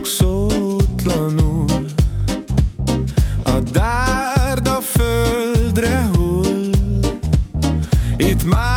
Hallgatok szótlanul. A dárda földre hull. Itt már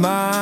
smile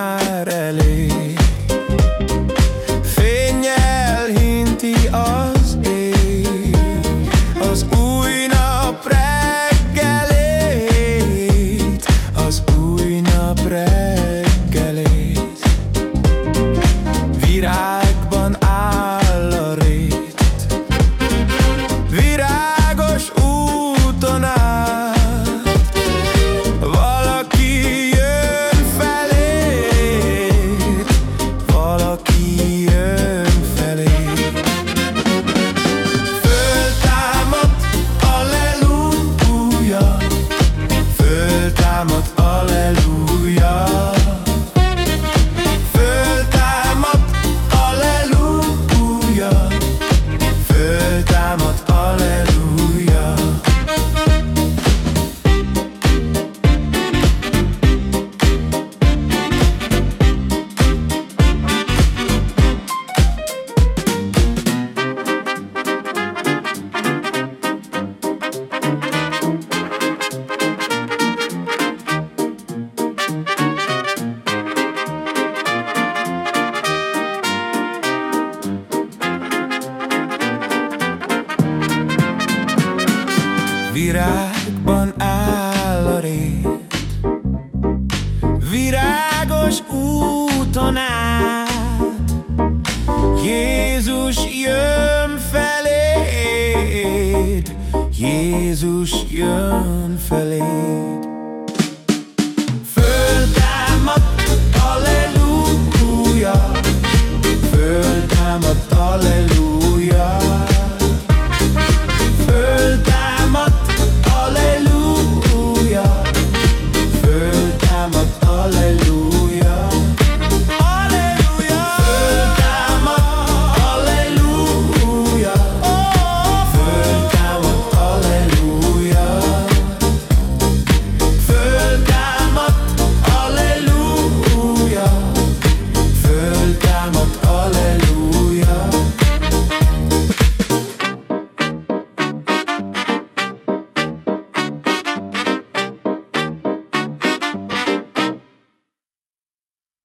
Virágban áll a rét. Virágos úton át. Jézus jön feléd. Jézus jön feléd